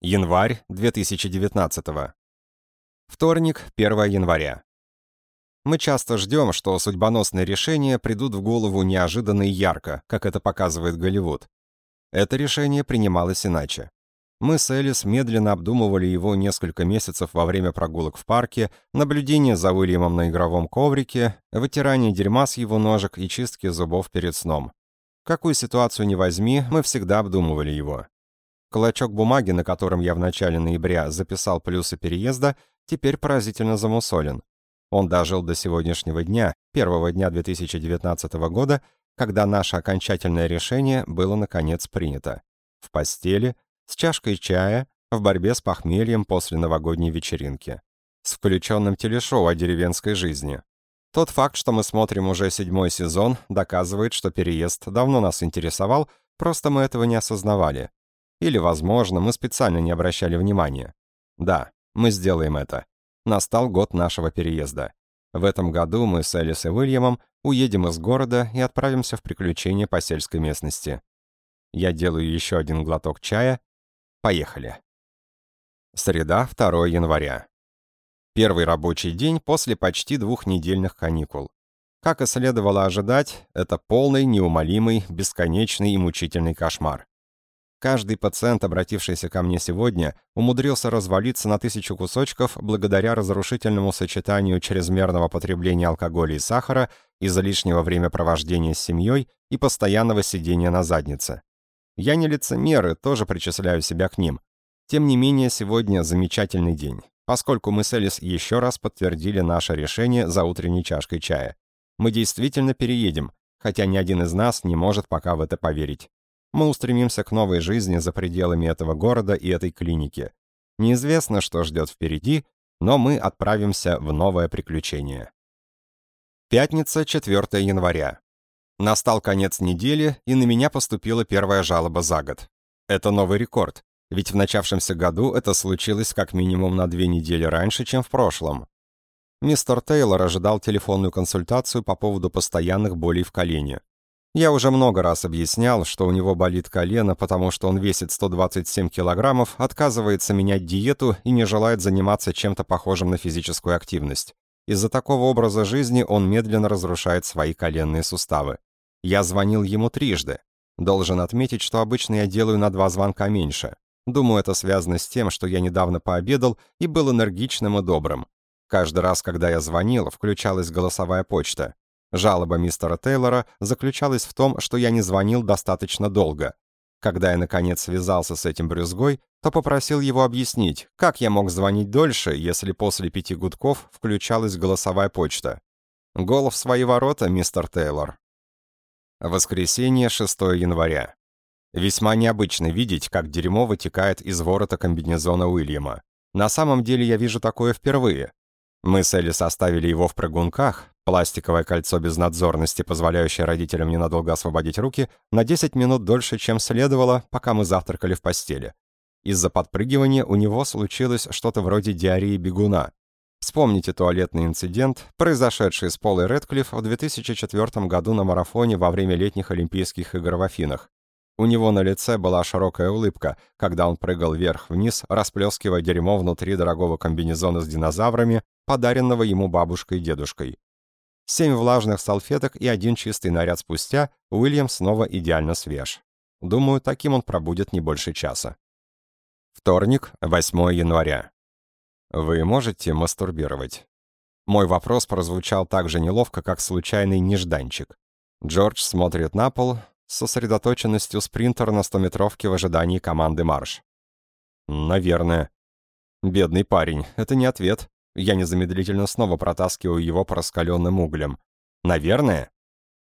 Январь 2019. Вторник, 1 января. Мы часто ждем, что судьбоносные решения придут в голову неожиданно и ярко, как это показывает Голливуд. Это решение принималось иначе. Мы с Элис медленно обдумывали его несколько месяцев во время прогулок в парке, наблюдения за Уильямом на игровом коврике, вытирание дерьма с его ножек и чистки зубов перед сном. Какую ситуацию ни возьми, мы всегда обдумывали его. Клочок бумаги, на котором я в начале ноября записал плюсы переезда, теперь поразительно замусолен. Он дожил до сегодняшнего дня, первого дня 2019 года, когда наше окончательное решение было наконец принято. В постели, с чашкой чая, в борьбе с похмельем после новогодней вечеринки. С включенным телешоу о деревенской жизни. Тот факт, что мы смотрим уже седьмой сезон, доказывает, что переезд давно нас интересовал, просто мы этого не осознавали. Или, возможно, мы специально не обращали внимания. Да, мы сделаем это. Настал год нашего переезда. В этом году мы с Элис и Уильямом уедем из города и отправимся в приключения по сельской местности. Я делаю еще один глоток чая. Поехали. Среда, 2 января. Первый рабочий день после почти двухнедельных каникул. Как и следовало ожидать, это полный, неумолимый, бесконечный и мучительный кошмар. Каждый пациент, обратившийся ко мне сегодня, умудрился развалиться на тысячу кусочков благодаря разрушительному сочетанию чрезмерного потребления алкоголя и сахара из-за лишнего времяпровождения с семьей и постоянного сидения на заднице. Я не лицемер и тоже причисляю себя к ним. Тем не менее, сегодня замечательный день, поскольку мы с Элис еще раз подтвердили наше решение за утренней чашкой чая. Мы действительно переедем, хотя ни один из нас не может пока в это поверить. Мы устремимся к новой жизни за пределами этого города и этой клиники. Неизвестно, что ждет впереди, но мы отправимся в новое приключение. Пятница, 4 января. Настал конец недели, и на меня поступила первая жалоба за год. Это новый рекорд, ведь в начавшемся году это случилось как минимум на две недели раньше, чем в прошлом. Мистер Тейлор ожидал телефонную консультацию по поводу постоянных болей в колене. Я уже много раз объяснял, что у него болит колено, потому что он весит 127 килограммов, отказывается менять диету и не желает заниматься чем-то похожим на физическую активность. Из-за такого образа жизни он медленно разрушает свои коленные суставы. Я звонил ему трижды. Должен отметить, что обычно я делаю на два звонка меньше. Думаю, это связано с тем, что я недавно пообедал и был энергичным и добрым. Каждый раз, когда я звонил, включалась голосовая почта. Жалоба мистера Тейлора заключалась в том, что я не звонил достаточно долго. Когда я, наконец, связался с этим брюзгой, то попросил его объяснить, как я мог звонить дольше, если после пяти гудков включалась голосовая почта. Гол в свои ворота, мистер Тейлор. Воскресенье, 6 января. Весьма необычно видеть, как дерьмо вытекает из ворота комбинезона Уильяма. На самом деле я вижу такое впервые. Мы с Элли составили его в прыгунках, Пластиковое кольцо безнадзорности, позволяющее родителям ненадолго освободить руки, на 10 минут дольше, чем следовало, пока мы завтракали в постели. Из-за подпрыгивания у него случилось что-то вроде диареи бегуна. Вспомните туалетный инцидент, произошедший с Полой Редклифф в 2004 году на марафоне во время летних Олимпийских игр в Афинах. У него на лице была широкая улыбка, когда он прыгал вверх-вниз, расплескивая дерьмо внутри дорогого комбинезона с динозаврами, подаренного ему бабушкой и дедушкой. Семь влажных салфеток и один чистый наряд спустя Уильям снова идеально свеж. Думаю, таким он пробудет не больше часа. Вторник, 8 января. Вы можете мастурбировать? Мой вопрос прозвучал так же неловко, как случайный нежданчик. Джордж смотрит на пол с сосредоточенностью спринтера на стометровке в ожидании команды марш. Наверное. Бедный парень, это не ответ. Я незамедлительно снова протаскиваю его по раскаленным углям. Наверное?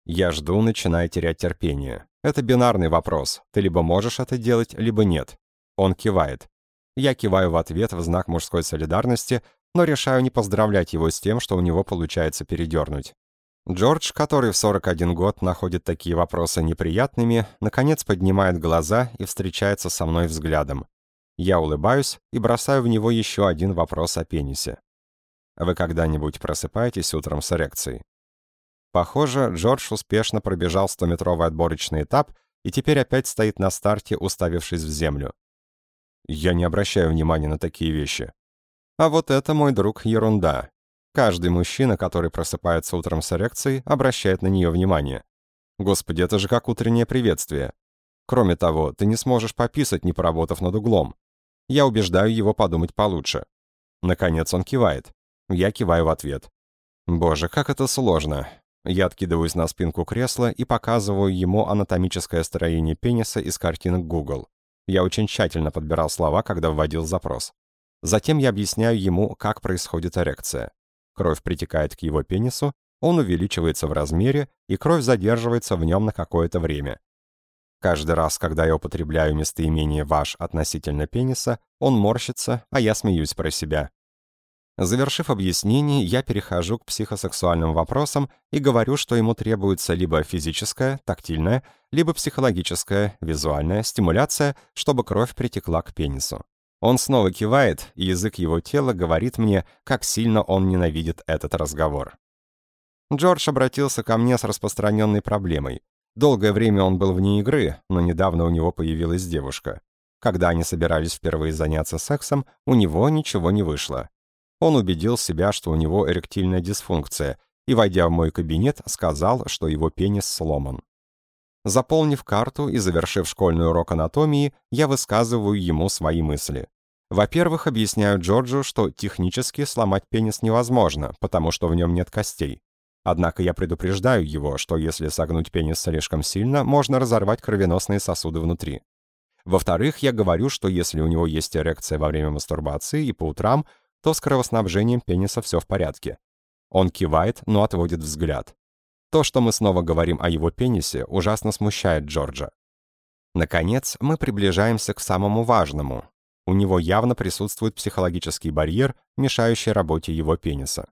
Я жду, начиная терять терпение. Это бинарный вопрос. Ты либо можешь это делать, либо нет. Он кивает. Я киваю в ответ в знак мужской солидарности, но решаю не поздравлять его с тем, что у него получается передернуть. Джордж, который в 41 год находит такие вопросы неприятными, наконец поднимает глаза и встречается со мной взглядом. Я улыбаюсь и бросаю в него еще один вопрос о пенисе. Вы когда-нибудь просыпаетесь утром с эрекцией? Похоже, Джордж успешно пробежал 100-метровый отборочный этап и теперь опять стоит на старте, уставившись в землю. Я не обращаю внимания на такие вещи. А вот это, мой друг, ерунда. Каждый мужчина, который просыпается утром с эрекцией, обращает на нее внимание. Господи, это же как утреннее приветствие. Кроме того, ты не сможешь пописать, не поработав над углом. Я убеждаю его подумать получше. Наконец он кивает. Я киваю в ответ. Боже, как это сложно. Я откидываюсь на спинку кресла и показываю ему анатомическое строение пениса из картинок Google. Я очень тщательно подбирал слова, когда вводил запрос. Затем я объясняю ему, как происходит эрекция. Кровь притекает к его пенису, он увеличивается в размере, и кровь задерживается в нем на какое-то время. Каждый раз, когда я употребляю местоимение «ваш» относительно пениса, он морщится, а я смеюсь про себя. Завершив объяснение, я перехожу к психосексуальным вопросам и говорю, что ему требуется либо физическая, тактильная, либо психологическая, визуальная стимуляция, чтобы кровь притекла к пенису. Он снова кивает, и язык его тела говорит мне, как сильно он ненавидит этот разговор. Джордж обратился ко мне с распространенной проблемой. Долгое время он был вне игры, но недавно у него появилась девушка. Когда они собирались впервые заняться сексом, у него ничего не вышло. Он убедил себя, что у него эректильная дисфункция, и, войдя в мой кабинет, сказал, что его пенис сломан. Заполнив карту и завершив школьный урок анатомии, я высказываю ему свои мысли. Во-первых, объясняю Джорджу, что технически сломать пенис невозможно, потому что в нем нет костей. Однако я предупреждаю его, что если согнуть пенис слишком сильно, можно разорвать кровеносные сосуды внутри. Во-вторых, я говорю, что если у него есть эрекция во время мастурбации и по утрам, то с кровоснабжением пениса все в порядке. Он кивает, но отводит взгляд. То, что мы снова говорим о его пенисе, ужасно смущает Джорджа. Наконец, мы приближаемся к самому важному. У него явно присутствует психологический барьер, мешающий работе его пениса.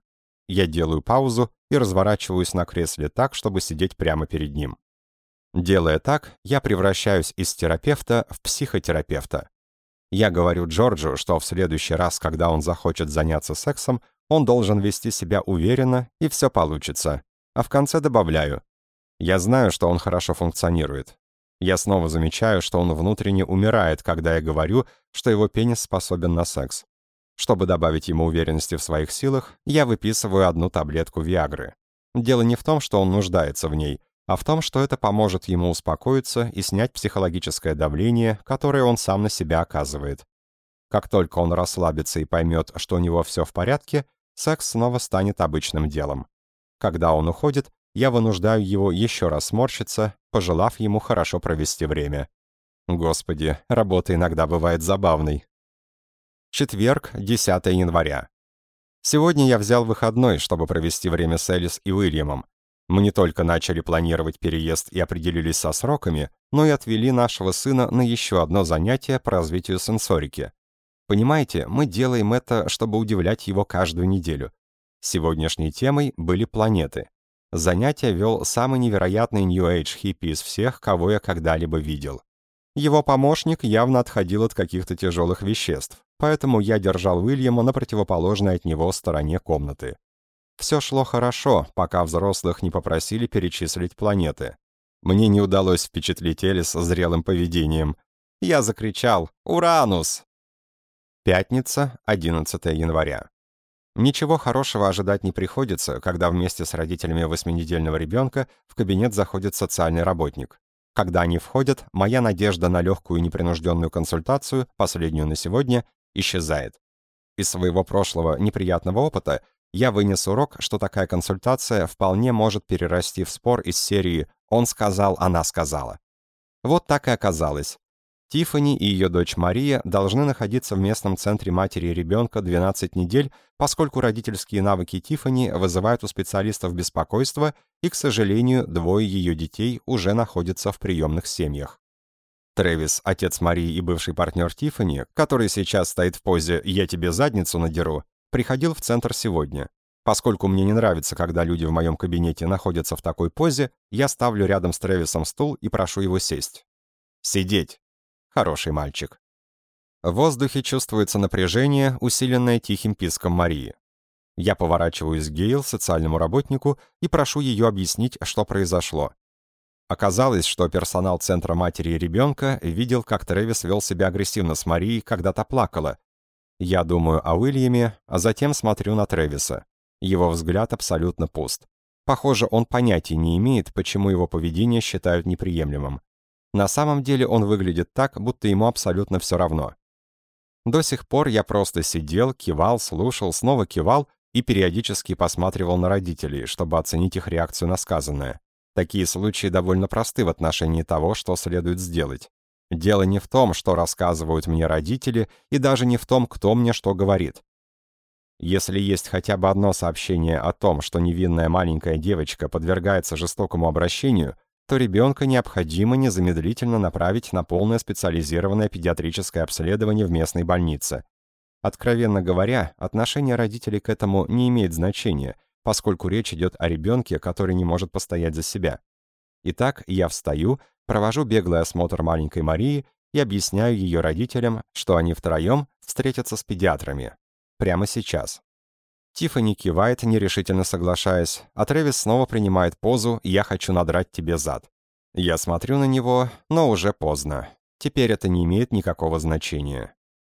Я делаю паузу и разворачиваюсь на кресле так, чтобы сидеть прямо перед ним. Делая так, я превращаюсь из терапевта в психотерапевта. Я говорю Джорджу, что в следующий раз, когда он захочет заняться сексом, он должен вести себя уверенно, и все получится. А в конце добавляю. Я знаю, что он хорошо функционирует. Я снова замечаю, что он внутренне умирает, когда я говорю, что его пенис способен на секс. Чтобы добавить ему уверенности в своих силах, я выписываю одну таблетку Виагры. Дело не в том, что он нуждается в ней, а в том, что это поможет ему успокоиться и снять психологическое давление, которое он сам на себя оказывает. Как только он расслабится и поймет, что у него все в порядке, секс снова станет обычным делом. Когда он уходит, я вынуждаю его еще раз сморщиться, пожелав ему хорошо провести время. Господи, работа иногда бывает забавной. Четверг, 10 января. Сегодня я взял выходной, чтобы провести время с Элис и Уильямом. Мы не только начали планировать переезд и определились со сроками, но и отвели нашего сына на еще одно занятие по развитию сенсорики. Понимаете, мы делаем это, чтобы удивлять его каждую неделю. Сегодняшней темой были планеты. Занятие вел самый невероятный New Age хиппи из всех, кого я когда-либо видел. Его помощник явно отходил от каких-то тяжелых веществ, поэтому я держал Уильяма на противоположной от него стороне комнаты. Все шло хорошо, пока взрослых не попросили перечислить планеты. Мне не удалось впечатлить Элис зрелым поведением. Я закричал «Уранус!». Пятница, 11 января. Ничего хорошего ожидать не приходится, когда вместе с родителями восьминедельного ребенка в кабинет заходит социальный работник. Когда они входят, моя надежда на легкую непринужденную консультацию, последнюю на сегодня, исчезает. Из своего прошлого неприятного опыта я вынес урок, что такая консультация вполне может перерасти в спор из серии «он сказал, она сказала». Вот так и оказалось. Тиффани и ее дочь Мария должны находиться в местном центре матери и ребенка 12 недель, поскольку родительские навыки Тиффани вызывают у специалистов беспокойство, и, к сожалению, двое ее детей уже находятся в приемных семьях. Трэвис, отец Марии и бывший партнер Тиффани, который сейчас стоит в позе «я тебе задницу надеру», приходил в центр сегодня. Поскольку мне не нравится, когда люди в моем кабинете находятся в такой позе, я ставлю рядом с Трэвисом стул и прошу его сесть. «Сидеть!» Хороший мальчик. В воздухе чувствуется напряжение, усиленное тихим писком Марии. Я поворачиваюсь к Гейл, социальному работнику, и прошу ее объяснить, что произошло. Оказалось, что персонал Центра матери и ребенка видел, как Трэвис вел себя агрессивно с Марией, когда та плакала. Я думаю о Уильяме, а затем смотрю на Трэвиса. Его взгляд абсолютно пуст. Похоже, он понятия не имеет, почему его поведение считают неприемлемым. На самом деле он выглядит так, будто ему абсолютно все равно. До сих пор я просто сидел, кивал, слушал, снова кивал и периодически посматривал на родителей, чтобы оценить их реакцию на сказанное. Такие случаи довольно просты в отношении того, что следует сделать. Дело не в том, что рассказывают мне родители, и даже не в том, кто мне что говорит. Если есть хотя бы одно сообщение о том, что невинная маленькая девочка подвергается жестокому обращению, то ребенка необходимо незамедлительно направить на полное специализированное педиатрическое обследование в местной больнице. Откровенно говоря, отношение родителей к этому не имеет значения, поскольку речь идет о ребенке, который не может постоять за себя. Итак, я встаю, провожу беглый осмотр маленькой Марии и объясняю ее родителям, что они втроем встретятся с педиатрами. Прямо сейчас. Тиффани кивает, нерешительно соглашаясь, а Трэвис снова принимает позу «Я хочу надрать тебе зад». Я смотрю на него, но уже поздно. Теперь это не имеет никакого значения.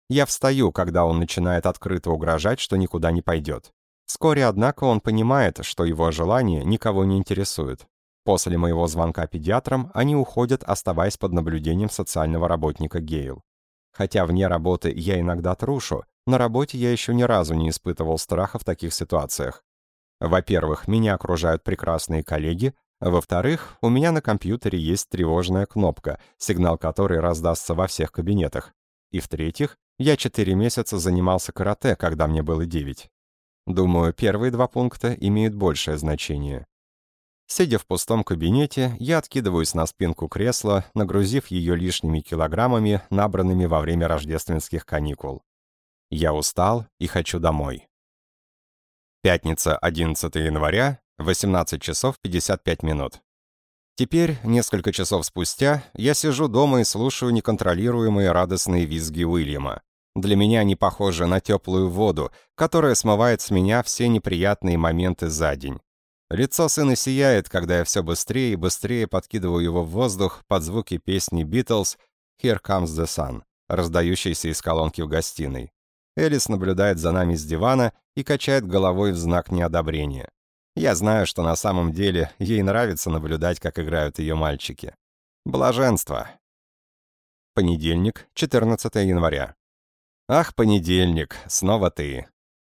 Я встаю, когда он начинает открыто угрожать, что никуда не пойдет. Вскоре, однако, он понимает, что его желание никого не интересует. После моего звонка педиатрам они уходят, оставаясь под наблюдением социального работника Гейл. Хотя вне работы я иногда трушу, на работе я еще ни разу не испытывал страха в таких ситуациях. Во-первых, меня окружают прекрасные коллеги, во-вторых, у меня на компьютере есть тревожная кнопка, сигнал которой раздастся во всех кабинетах. И в-третьих, я четыре месяца занимался карате, когда мне было девять. Думаю, первые два пункта имеют большее значение. Сидя в пустом кабинете, я откидываюсь на спинку кресла, нагрузив ее лишними килограммами, набранными во время рождественских каникул. Я устал и хочу домой. Пятница, 11 января, 18 часов 55 минут. Теперь, несколько часов спустя, я сижу дома и слушаю неконтролируемые радостные визги Уильяма. Для меня они похожи на теплую воду, которая смывает с меня все неприятные моменты за день. Лицо сына сияет, когда я все быстрее и быстрее подкидываю его в воздух под звуки песни Beatles «Here Comes the Sun», раздающейся из колонки в гостиной. Элис наблюдает за нами с дивана и качает головой в знак неодобрения. Я знаю, что на самом деле ей нравится наблюдать, как играют ее мальчики. Блаженство. Понедельник, 14 января. Ах, понедельник, снова ты.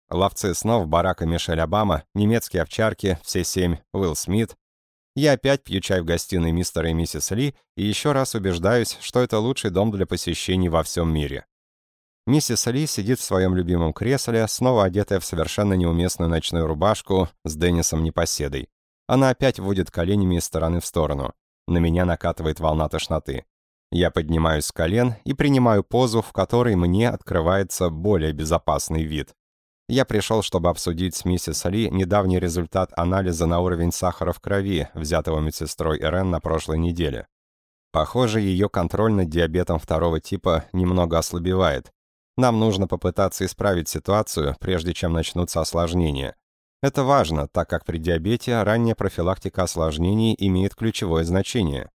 Ловцы снов Барака Мишель Обама, немецкие овчарки, все семь, Уилл Смит. Я опять пью чай в гостиной мистера и миссис Ли и еще раз убеждаюсь, что это лучший дом для посещений во всем мире. Миссис Ли сидит в своем любимом кресле, снова одетая в совершенно неуместную ночную рубашку с Деннисом Непоседой. Она опять водит коленями из стороны в сторону. На меня накатывает волна тошноты. Я поднимаюсь с колен и принимаю позу, в которой мне открывается более безопасный вид. Я пришел, чтобы обсудить с миссис Ли недавний результат анализа на уровень сахара в крови, взятого медсестрой РН на прошлой неделе. Похоже, ее контроль над диабетом второго типа немного ослабевает, нам нужно попытаться исправить ситуацию, прежде чем начнутся осложнения. Это важно, так как при диабете ранняя профилактика осложнений имеет ключевое значение.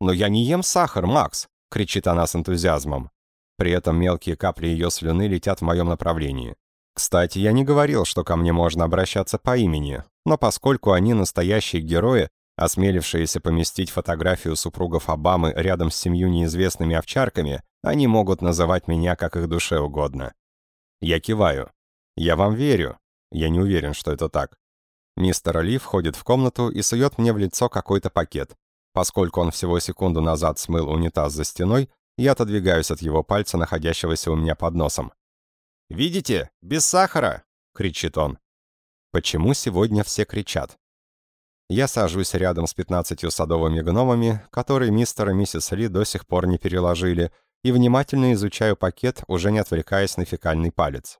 «Но я не ем сахар, Макс!» — кричит она с энтузиазмом. При этом мелкие капли ее слюны летят в моем направлении. Кстати, я не говорил, что ко мне можно обращаться по имени, но поскольку они настоящие герои, осмелившиеся поместить фотографию супругов Обамы рядом с семью неизвестными овчарками, они могут называть меня как их душе угодно. Я киваю. Я вам верю. Я не уверен, что это так. Мистер Ли входит в комнату и сует мне в лицо какой-то пакет. Поскольку он всего секунду назад смыл унитаз за стеной, я отодвигаюсь от его пальца, находящегося у меня под носом. «Видите? Без сахара!» — кричит он. Почему сегодня все кричат? Я сажусь рядом с пятнадцатью садовыми гномами, которые мистер и миссис Ли до сих пор не переложили, и внимательно изучаю пакет, уже не отвлекаясь на фекальный палец.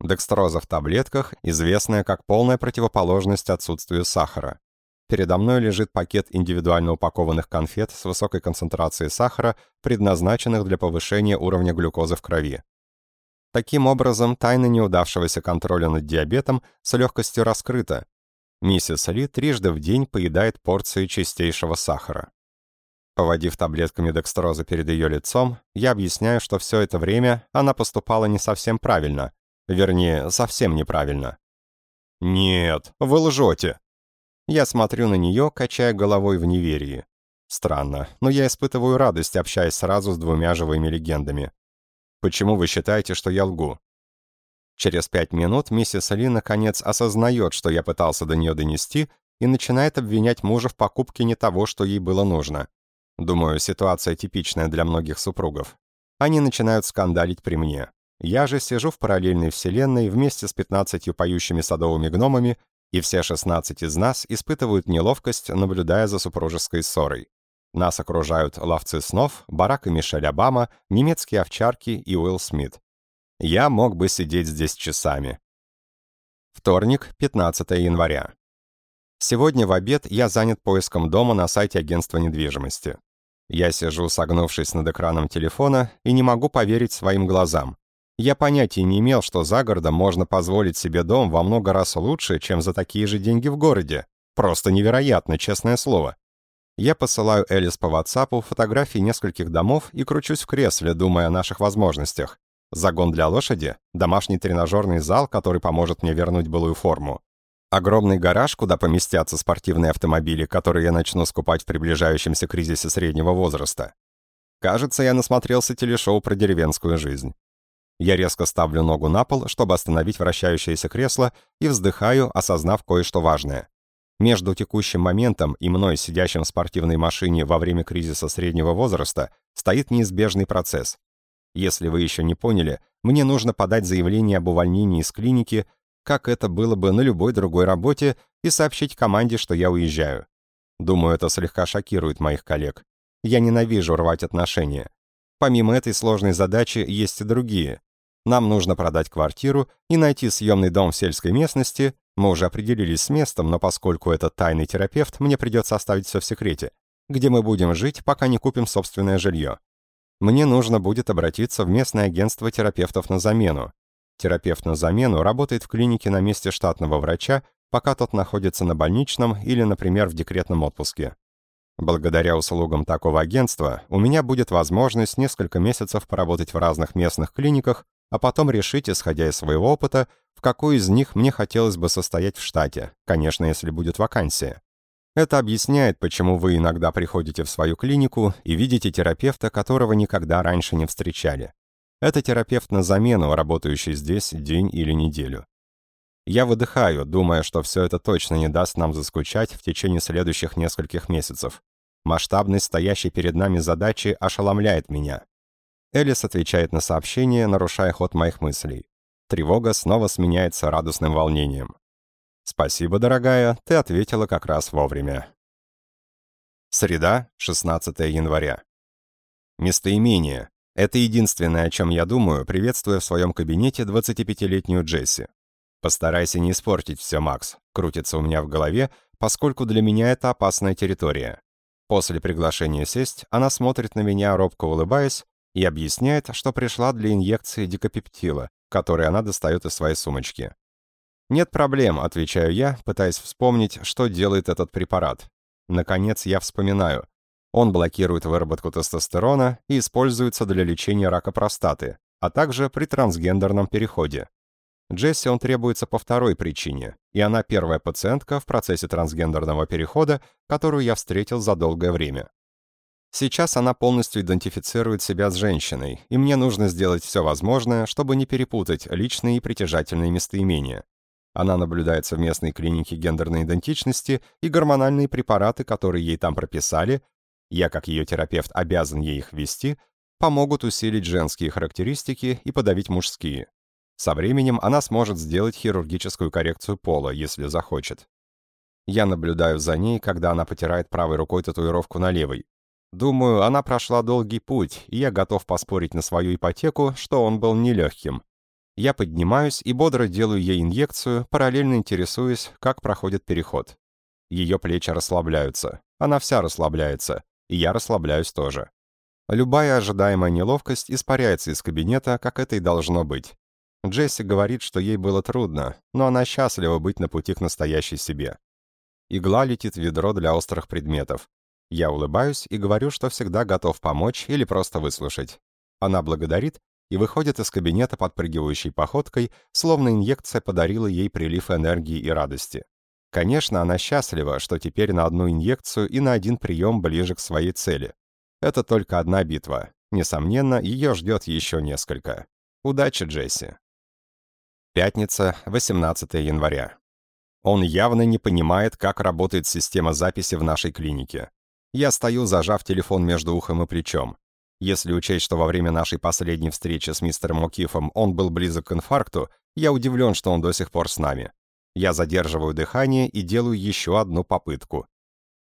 Декстроза в таблетках, известная как полная противоположность отсутствию сахара. Передо мной лежит пакет индивидуально упакованных конфет с высокой концентрацией сахара, предназначенных для повышения уровня глюкозы в крови. Таким образом, тайна неудавшегося контроля над диабетом с легкостью раскрыта. Миссис Ли трижды в день поедает порции чистейшего сахара. Поводив таблетками декстроза перед ее лицом, я объясняю, что все это время она поступала не совсем правильно. Вернее, совсем неправильно. «Нет, вы лжете!» Я смотрю на нее, качая головой в неверии. Странно, но я испытываю радость, общаясь сразу с двумя живыми легендами. Почему вы считаете, что я лгу? Через пять минут миссис Ли наконец осознает, что я пытался до нее донести, и начинает обвинять мужа в покупке не того, что ей было нужно. Думаю, ситуация типичная для многих супругов. Они начинают скандалить при мне. Я же сижу в параллельной вселенной вместе с 15 поющими садовыми гномами, и все 16 из нас испытывают неловкость, наблюдая за супружеской ссорой. Нас окружают ловцы снов, Барак и Мишель Обама, немецкие овчарки и Уилл Смит. Я мог бы сидеть здесь часами. Вторник, 15 января. Сегодня в обед я занят поиском дома на сайте агентства недвижимости. Я сижу, согнувшись над экраном телефона, и не могу поверить своим глазам. Я понятия не имел, что за городом можно позволить себе дом во много раз лучше, чем за такие же деньги в городе. Просто невероятно, честное слово. Я посылаю Элис по WhatsApp фотографии нескольких домов и кручусь в кресле, думая о наших возможностях. Загон для лошади, домашний тренажерный зал, который поможет мне вернуть былую форму. Огромный гараж, куда поместятся спортивные автомобили, которые я начну скупать в приближающемся кризисе среднего возраста. Кажется, я насмотрелся телешоу про деревенскую жизнь. Я резко ставлю ногу на пол, чтобы остановить вращающееся кресло, и вздыхаю, осознав кое-что важное. Между текущим моментом и мной, сидящим в спортивной машине во время кризиса среднего возраста, стоит неизбежный процесс. Если вы еще не поняли, мне нужно подать заявление об увольнении из клиники, как это было бы на любой другой работе, и сообщить команде, что я уезжаю. Думаю, это слегка шокирует моих коллег. Я ненавижу рвать отношения. Помимо этой сложной задачи есть и другие. Нам нужно продать квартиру и найти съемный дом в сельской местности. Мы уже определились с местом, но поскольку это тайный терапевт, мне придется оставить все в секрете. Где мы будем жить, пока не купим собственное жилье. Мне нужно будет обратиться в местное агентство терапевтов на замену. Терапевт на замену работает в клинике на месте штатного врача, пока тот находится на больничном или, например, в декретном отпуске. Благодаря услугам такого агентства у меня будет возможность несколько месяцев поработать в разных местных клиниках, а потом решить, исходя из своего опыта, в какой из них мне хотелось бы состоять в штате, конечно, если будет вакансия. Это объясняет, почему вы иногда приходите в свою клинику и видите терапевта, которого никогда раньше не встречали. Это терапевт на замену, работающий здесь день или неделю. Я выдыхаю, думая, что все это точно не даст нам заскучать в течение следующих нескольких месяцев. Масштабность стоящей перед нами задачи ошеломляет меня. Элис отвечает на сообщение, нарушая ход моих мыслей. Тревога снова сменяется радостным волнением. «Спасибо, дорогая, ты ответила как раз вовремя». Среда, 16 января. Местоимение. Это единственное, о чем я думаю, приветствуя в своем кабинете 25-летнюю Джесси. «Постарайся не испортить все, Макс», крутится у меня в голове, поскольку для меня это опасная территория. После приглашения сесть, она смотрит на меня, робко улыбаясь, и объясняет, что пришла для инъекции дикопептила, который она достает из своей сумочки. «Нет проблем», — отвечаю я, пытаясь вспомнить, что делает этот препарат. Наконец я вспоминаю. Он блокирует выработку тестостерона и используется для лечения рака простаты, а также при трансгендерном переходе. Джесси он требуется по второй причине, и она первая пациентка в процессе трансгендерного перехода, которую я встретил за долгое время. Сейчас она полностью идентифицирует себя с женщиной, и мне нужно сделать все возможное, чтобы не перепутать личные и притяжательные местоимения. Она наблюдается в местной клинике гендерной идентичности, и гормональные препараты, которые ей там прописали, я, как ее терапевт, обязан ей их ввести, помогут усилить женские характеристики и подавить мужские. Со временем она сможет сделать хирургическую коррекцию пола, если захочет. Я наблюдаю за ней, когда она потирает правой рукой татуировку на левой. Думаю, она прошла долгий путь, и я готов поспорить на свою ипотеку, что он был нелегким. Я поднимаюсь и бодро делаю ей инъекцию, параллельно интересуясь, как проходит переход. Ее плечи расслабляются. Она вся расслабляется и я расслабляюсь тоже. Любая ожидаемая неловкость испаряется из кабинета, как это и должно быть. Джесси говорит, что ей было трудно, но она счастлива быть на пути к настоящей себе. Игла летит в ведро для острых предметов. Я улыбаюсь и говорю, что всегда готов помочь или просто выслушать. Она благодарит и выходит из кабинета подпрыгивающей походкой, словно инъекция подарила ей прилив энергии и радости. Конечно, она счастлива, что теперь на одну инъекцию и на один прием ближе к своей цели. Это только одна битва. Несомненно, ее ждет еще несколько. Удачи, Джесси. Пятница, 18 января. Он явно не понимает, как работает система записи в нашей клинике. Я стою, зажав телефон между ухом и плечом. Если учесть, что во время нашей последней встречи с мистером О'Кифом он был близок к инфаркту, я удивлен, что он до сих пор с нами. Я задерживаю дыхание и делаю еще одну попытку.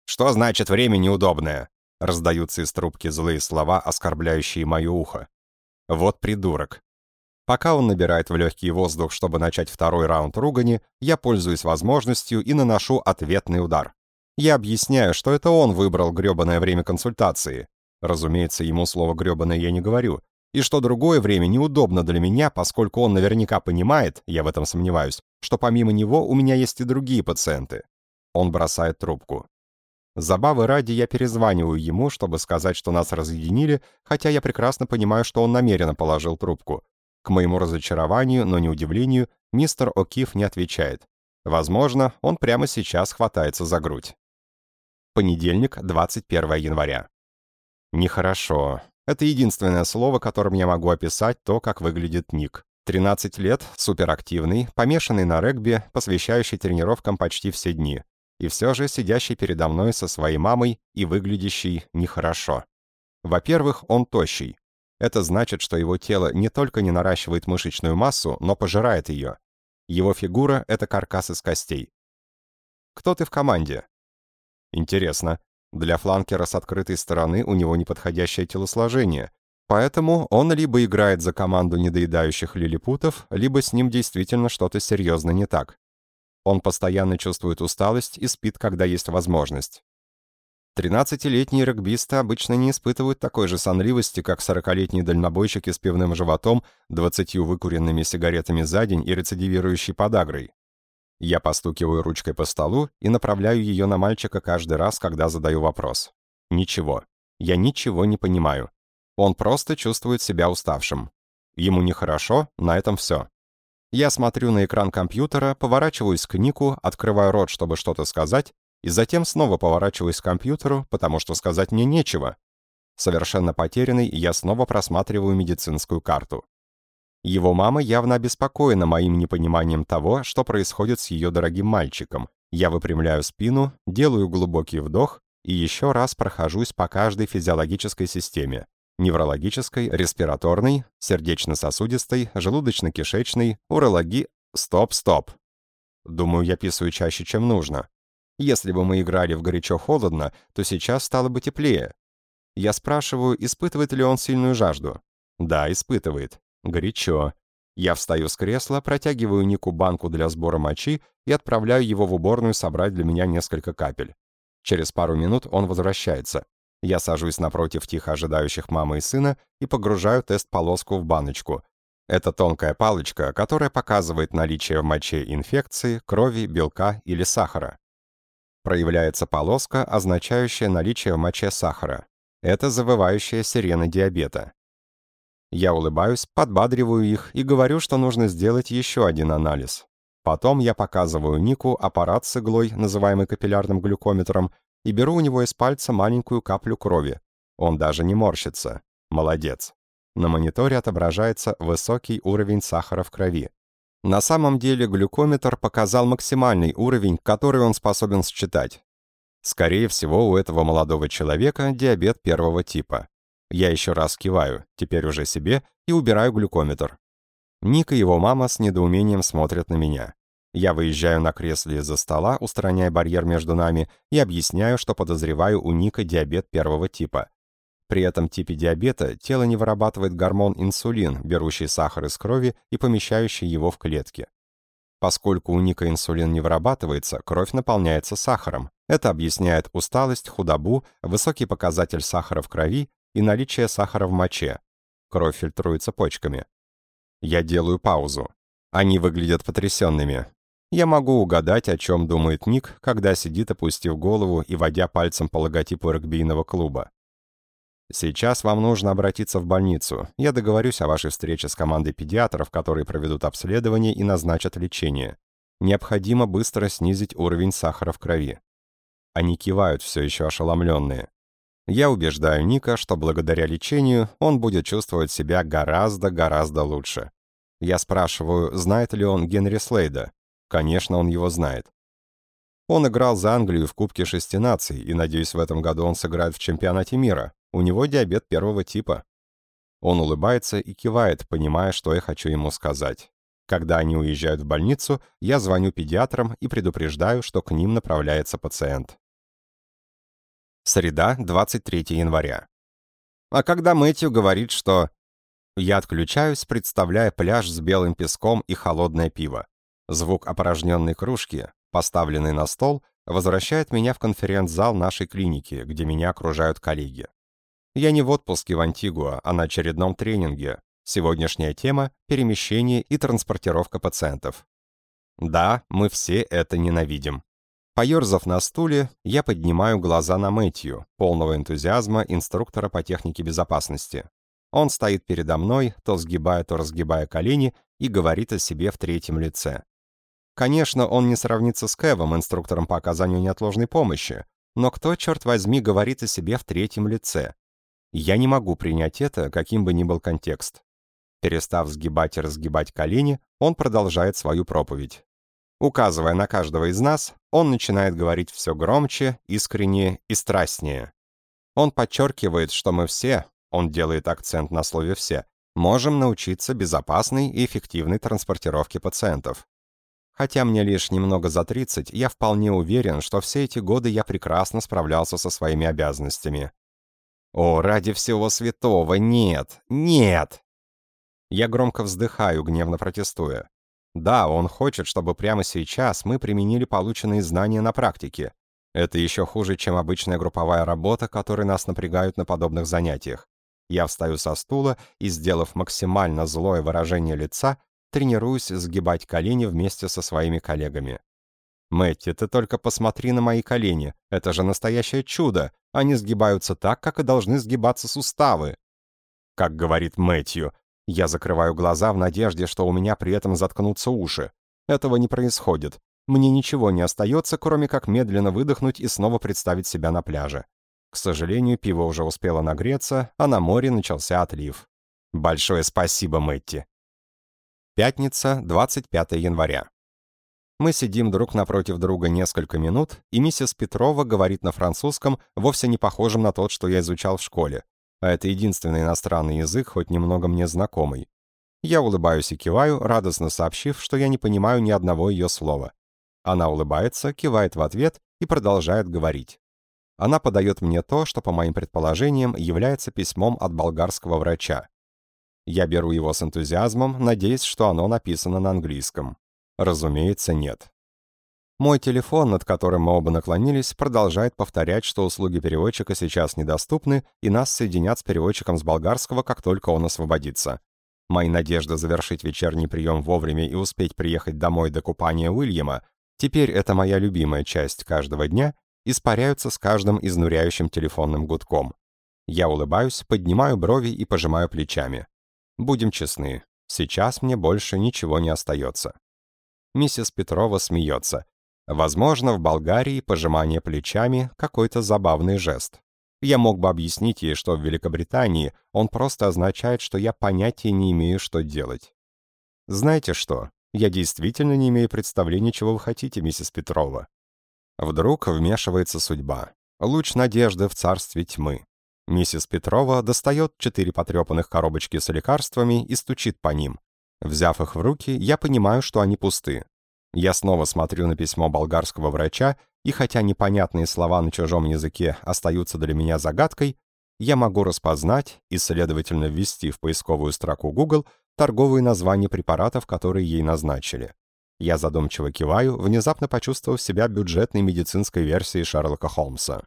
«Что значит время неудобное?» Раздаются из трубки злые слова, оскорбляющие мое ухо. «Вот придурок». Пока он набирает в легкий воздух, чтобы начать второй раунд ругани, я пользуюсь возможностью и наношу ответный удар. Я объясняю, что это он выбрал грёбаное время консультации. Разумеется, ему слово «грёбаное» я не говорю, и что другое время неудобно для меня, поскольку он наверняка понимает, я в этом сомневаюсь, что помимо него у меня есть и другие пациенты. Он бросает трубку. Забавы ради я перезваниваю ему, чтобы сказать, что нас разъединили, хотя я прекрасно понимаю, что он намеренно положил трубку. К моему разочарованию, но не удивлению, мистер О'Кив не отвечает. Возможно, он прямо сейчас хватается за грудь. Понедельник, 21 января. Нехорошо. Это единственное слово, которым я могу описать то, как выглядит Ник. 13 лет, суперактивный, помешанный на регби, посвящающий тренировкам почти все дни. И все же сидящий передо мной со своей мамой и выглядящий нехорошо. Во-первых, он тощий. Это значит, что его тело не только не наращивает мышечную массу, но пожирает ее. Его фигура — это каркас из костей. Кто ты в команде? Интересно. Для фланкера с открытой стороны у него неподходящее телосложение, поэтому он либо играет за команду недоедающих лилипутов, либо с ним действительно что-то серьезно не так. Он постоянно чувствует усталость и спит, когда есть возможность. Тринадцатилетние регбисты обычно не испытывают такой же сонливости, как сорокалетние дальнобойщики с пивным животом, двадцатью выкуренными сигаретами за день и рецидивирующей подагрой. Я постукиваю ручкой по столу и направляю ее на мальчика каждый раз, когда задаю вопрос. Ничего. Я ничего не понимаю. Он просто чувствует себя уставшим. Ему нехорошо, на этом все. Я смотрю на экран компьютера, поворачиваюсь к Нику, открываю рот, чтобы что-то сказать, и затем снова поворачиваюсь к компьютеру, потому что сказать мне нечего. Совершенно потерянный, я снова просматриваю медицинскую карту. Его мама явно обеспокоена моим непониманием того, что происходит с ее дорогим мальчиком. Я выпрямляю спину, делаю глубокий вдох и еще раз прохожусь по каждой физиологической системе. Неврологической, респираторной, сердечно-сосудистой, желудочно-кишечной, урологи... Стоп, стоп. Думаю, я писаю чаще, чем нужно. Если бы мы играли в горячо-холодно, то сейчас стало бы теплее. Я спрашиваю, испытывает ли он сильную жажду. Да, испытывает. Горячо. Я встаю с кресла, протягиваю Нику банку для сбора мочи и отправляю его в уборную собрать для меня несколько капель. Через пару минут он возвращается. Я сажусь напротив тихо ожидающих мамы и сына и погружаю тест-полоску в баночку. Это тонкая палочка, которая показывает наличие в моче инфекции, крови, белка или сахара. Проявляется полоска, означающая наличие в моче сахара. Это завывающая сирена диабета. Я улыбаюсь, подбадриваю их и говорю, что нужно сделать еще один анализ. Потом я показываю Нику аппарат с иглой, называемый капиллярным глюкометром, и беру у него из пальца маленькую каплю крови. Он даже не морщится. Молодец. На мониторе отображается высокий уровень сахара в крови. На самом деле глюкометр показал максимальный уровень, который он способен считать. Скорее всего, у этого молодого человека диабет первого типа. Я еще раз киваю, теперь уже себе, и убираю глюкометр. Ник и его мама с недоумением смотрят на меня. Я выезжаю на кресле из-за стола, устраняя барьер между нами, и объясняю, что подозреваю у Ника диабет первого типа. При этом типе диабета тело не вырабатывает гормон инсулин, берущий сахар из крови и помещающий его в клетки. Поскольку у Ника инсулин не вырабатывается, кровь наполняется сахаром. Это объясняет усталость, худобу, высокий показатель сахара в крови и наличие сахара в моче. Кровь фильтруется почками. Я делаю паузу. Они выглядят потрясенными. Я могу угадать, о чем думает Ник, когда сидит, опустив голову и водя пальцем по логотипу регбийного клуба. Сейчас вам нужно обратиться в больницу. Я договорюсь о вашей встрече с командой педиатров, которые проведут обследование и назначат лечение. Необходимо быстро снизить уровень сахара в крови. Они кивают, все еще ошеломленные. Я убеждаю Ника, что благодаря лечению он будет чувствовать себя гораздо-гораздо лучше. Я спрашиваю, знает ли он Генри Слейда. Конечно, он его знает. Он играл за Англию в Кубке шести наций, и, надеюсь, в этом году он сыграет в чемпионате мира. У него диабет первого типа. Он улыбается и кивает, понимая, что я хочу ему сказать. Когда они уезжают в больницу, я звоню педиатрам и предупреждаю, что к ним направляется пациент. Среда, 23 января. А когда Мэтью говорит, что... Я отключаюсь, представляя пляж с белым песком и холодное пиво. Звук опорожненной кружки, поставленный на стол, возвращает меня в конференц-зал нашей клиники, где меня окружают коллеги. Я не в отпуске в Антигуа, а на очередном тренинге. Сегодняшняя тема – перемещение и транспортировка пациентов. Да, мы все это ненавидим. Поерзав на стуле, я поднимаю глаза на Мэтью, полного энтузиазма инструктора по технике безопасности. Он стоит передо мной, то сгибая, то разгибая колени, и говорит о себе в третьем лице. Конечно, он не сравнится с Кэвом, инструктором по оказанию неотложной помощи, но кто, черт возьми, говорит о себе в третьем лице? Я не могу принять это, каким бы ни был контекст. Перестав сгибать и разгибать колени, он продолжает свою проповедь. Указывая на каждого из нас, он начинает говорить все громче, искреннее и страстнее. Он подчеркивает, что мы все, он делает акцент на слове «все», можем научиться безопасной и эффективной транспортировке пациентов. Хотя мне лишь немного за 30, я вполне уверен, что все эти годы я прекрасно справлялся со своими обязанностями. О, ради всего святого, нет, нет! Я громко вздыхаю, гневно протестуя. Да, он хочет, чтобы прямо сейчас мы применили полученные знания на практике. Это еще хуже, чем обычная групповая работа, которой нас напрягают на подобных занятиях. Я встаю со стула и, сделав максимально злое выражение лица, тренируюсь сгибать колени вместе со своими коллегами. Мэтти, ты только посмотри на мои колени. Это же настоящее чудо. Они сгибаются так, как и должны сгибаться суставы. Как говорит Мэтью, я закрываю глаза в надежде, что у меня при этом заткнутся уши. Этого не происходит. Мне ничего не остается, кроме как медленно выдохнуть и снова представить себя на пляже. К сожалению, пиво уже успело нагреться, а на море начался отлив. Большое спасибо, Мэтти. Пятница, 25 января. Мы сидим друг напротив друга несколько минут, и миссис Петрова говорит на французском, вовсе не похожем на тот, что я изучал в школе. А это единственный иностранный язык, хоть немного мне знакомый. Я улыбаюсь и киваю, радостно сообщив, что я не понимаю ни одного ее слова. Она улыбается, кивает в ответ и продолжает говорить. Она подает мне то, что, по моим предположениям, является письмом от болгарского врача. Я беру его с энтузиазмом, надеясь, что оно написано на английском. Разумеется, нет. Мой телефон, над которым мы оба наклонились, продолжает повторять, что услуги переводчика сейчас недоступны, и нас соединят с переводчиком с болгарского, как только он освободится. Мои надежды завершить вечерний прием вовремя и успеть приехать домой до купания Уильяма, теперь это моя любимая часть каждого дня, испаряются с каждым изнуряющим телефонным гудком. Я улыбаюсь, поднимаю брови и пожимаю плечами. Будем честны, сейчас мне больше ничего не остается. Миссис Петрова смеется. Возможно, в Болгарии пожимание плечами — какой-то забавный жест. Я мог бы объяснить ей, что в Великобритании он просто означает, что я понятия не имею, что делать. Знаете что? Я действительно не имею представления, чего вы хотите, миссис Петрова. Вдруг вмешивается судьба. Луч надежды в царстве тьмы. Миссис Петрова достает четыре потрепанных коробочки с лекарствами и стучит по ним. Взяв их в руки, я понимаю, что они пусты. Я снова смотрю на письмо болгарского врача, и хотя непонятные слова на чужом языке остаются для меня загадкой, я могу распознать и, следовательно, ввести в поисковую строку Google торговые названия препаратов, которые ей назначили. Я задумчиво киваю, внезапно почувствовав себя бюджетной медицинской версией Шерлока Холмса.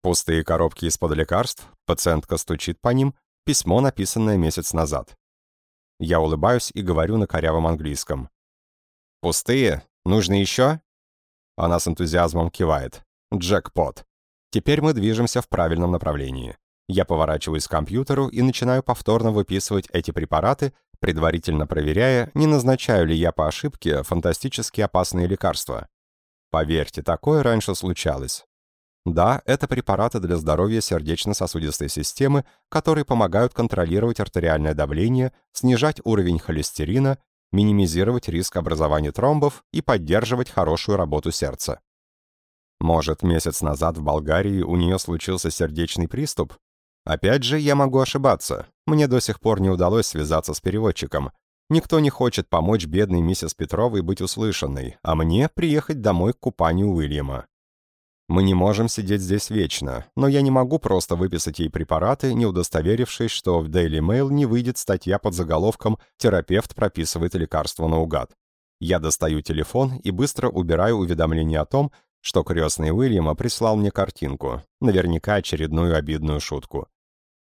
Пустые коробки из-под лекарств, пациентка стучит по ним, письмо, написанное месяц назад. Я улыбаюсь и говорю на корявом английском. «Пустые? Нужно еще?» Она с энтузиазмом кивает. «Джекпот». Теперь мы движемся в правильном направлении. Я поворачиваюсь к компьютеру и начинаю повторно выписывать эти препараты, предварительно проверяя, не назначаю ли я по ошибке фантастически опасные лекарства. Поверьте, такое раньше случалось. Да, это препараты для здоровья сердечно-сосудистой системы, которые помогают контролировать артериальное давление, снижать уровень холестерина, минимизировать риск образования тромбов и поддерживать хорошую работу сердца. Может, месяц назад в Болгарии у нее случился сердечный приступ? Опять же, я могу ошибаться. Мне до сих пор не удалось связаться с переводчиком. Никто не хочет помочь бедной миссис Петровой быть услышанной, а мне приехать домой к купанию Уильяма. Мы не можем сидеть здесь вечно, но я не могу просто выписать ей препараты, не удостоверившись, что в Daily Mail не выйдет статья под заголовком «Терапевт прописывает лекарство наугад». Я достаю телефон и быстро убираю уведомление о том, что крестный Уильяма прислал мне картинку, наверняка очередную обидную шутку.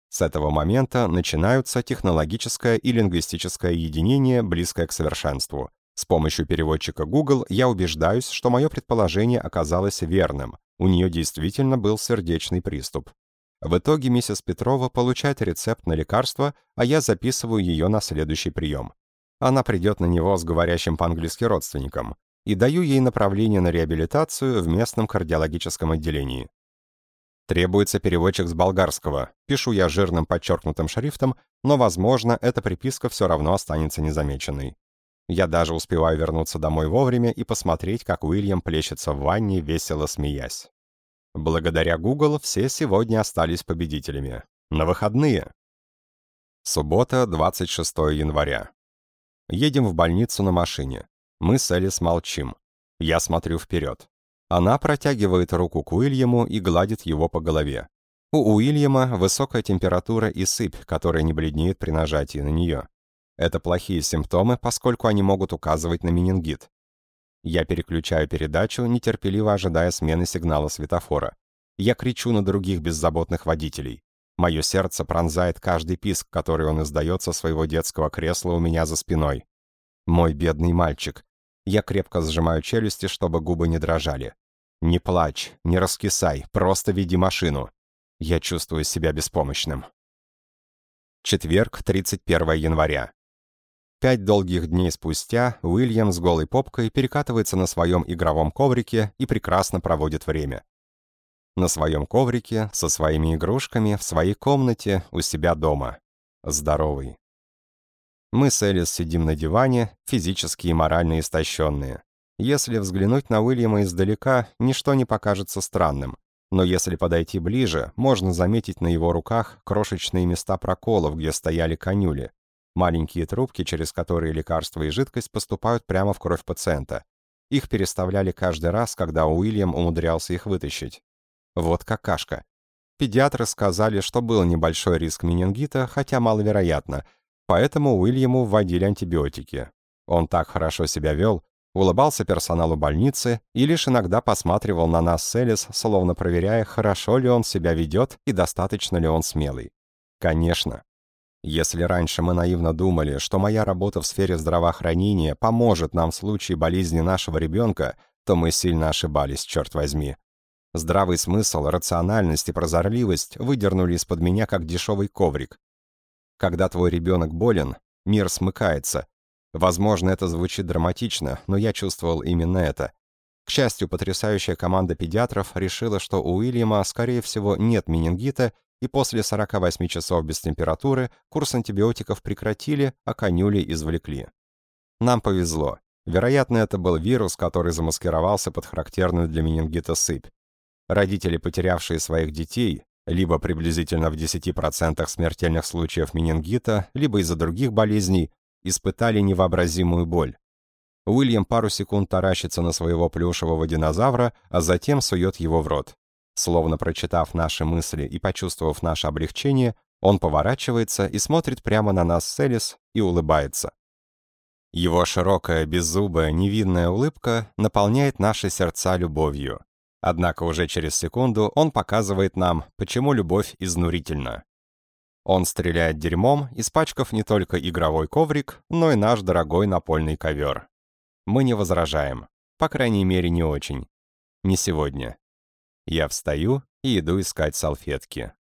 С этого момента начинаются технологическое и лингвистическое единение, близкое к совершенству. С помощью переводчика Google я убеждаюсь, что мое предположение оказалось верным. У нее действительно был сердечный приступ. В итоге миссис Петрова получает рецепт на лекарство, а я записываю ее на следующий прием. Она придет на него с говорящим по-английски родственником и даю ей направление на реабилитацию в местном кардиологическом отделении. Требуется переводчик с болгарского. Пишу я жирным подчеркнутым шрифтом, но, возможно, эта приписка все равно останется незамеченной. Я даже успеваю вернуться домой вовремя и посмотреть, как Уильям плещется в ванне, весело смеясь. Благодаря Google все сегодня остались победителями. На выходные. Суббота, 26 января. Едем в больницу на машине. Мы с Элис молчим. Я смотрю вперед. Она протягивает руку к Уильяму и гладит его по голове. У Уильяма высокая температура и сыпь, которая не бледнеет при нажатии на нее. Это плохие симптомы, поскольку они могут указывать на менингит. Я переключаю передачу, нетерпеливо ожидая смены сигнала светофора. Я кричу на других беззаботных водителей. Мое сердце пронзает каждый писк, который он издает со своего детского кресла у меня за спиной. Мой бедный мальчик. Я крепко сжимаю челюсти, чтобы губы не дрожали. Не плачь, не раскисай, просто веди машину. Я чувствую себя беспомощным. Четверг, 31 января. Пять долгих дней спустя Уильям с голой попкой перекатывается на своем игровом коврике и прекрасно проводит время. На своем коврике, со своими игрушками, в своей комнате, у себя дома. Здоровый. Мы с Элис сидим на диване, физически и морально истощенные. Если взглянуть на Уильяма издалека, ничто не покажется странным. Но если подойти ближе, можно заметить на его руках крошечные места проколов, где стояли конюли. Маленькие трубки, через которые лекарства и жидкость поступают прямо в кровь пациента. Их переставляли каждый раз, когда Уильям умудрялся их вытащить. Вот какашка. Педиатры сказали, что был небольшой риск менингита, хотя маловероятно, Поэтому Уильяму вводили антибиотики. Он так хорошо себя вел, улыбался персоналу больницы и лишь иногда посматривал на нас с Элис, словно проверяя, хорошо ли он себя ведет и достаточно ли он смелый. Конечно. Если раньше мы наивно думали, что моя работа в сфере здравоохранения поможет нам в случае болезни нашего ребенка, то мы сильно ошибались, черт возьми. Здравый смысл, рациональность и прозорливость выдернули из-под меня как дешевый коврик, когда твой ребенок болен, мир смыкается. Возможно, это звучит драматично, но я чувствовал именно это. К счастью, потрясающая команда педиатров решила, что у Уильяма, скорее всего, нет менингита, и после 48 часов без температуры курс антибиотиков прекратили, а конюли извлекли. Нам повезло. Вероятно, это был вирус, который замаскировался под характерную для менингита сыпь. Родители, потерявшие своих детей, либо приблизительно в 10% смертельных случаев менингита, либо из-за других болезней, испытали невообразимую боль. Уильям пару секунд таращится на своего плюшевого динозавра, а затем сует его в рот. Словно прочитав наши мысли и почувствовав наше облегчение, он поворачивается и смотрит прямо на нас с Элис и улыбается. Его широкая, беззубая, невинная улыбка наполняет наши сердца любовью. Однако уже через секунду он показывает нам, почему любовь изнурительна. Он стреляет дерьмом, испачкав не только игровой коврик, но и наш дорогой напольный ковер. Мы не возражаем. По крайней мере, не очень. Не сегодня. Я встаю и иду искать салфетки.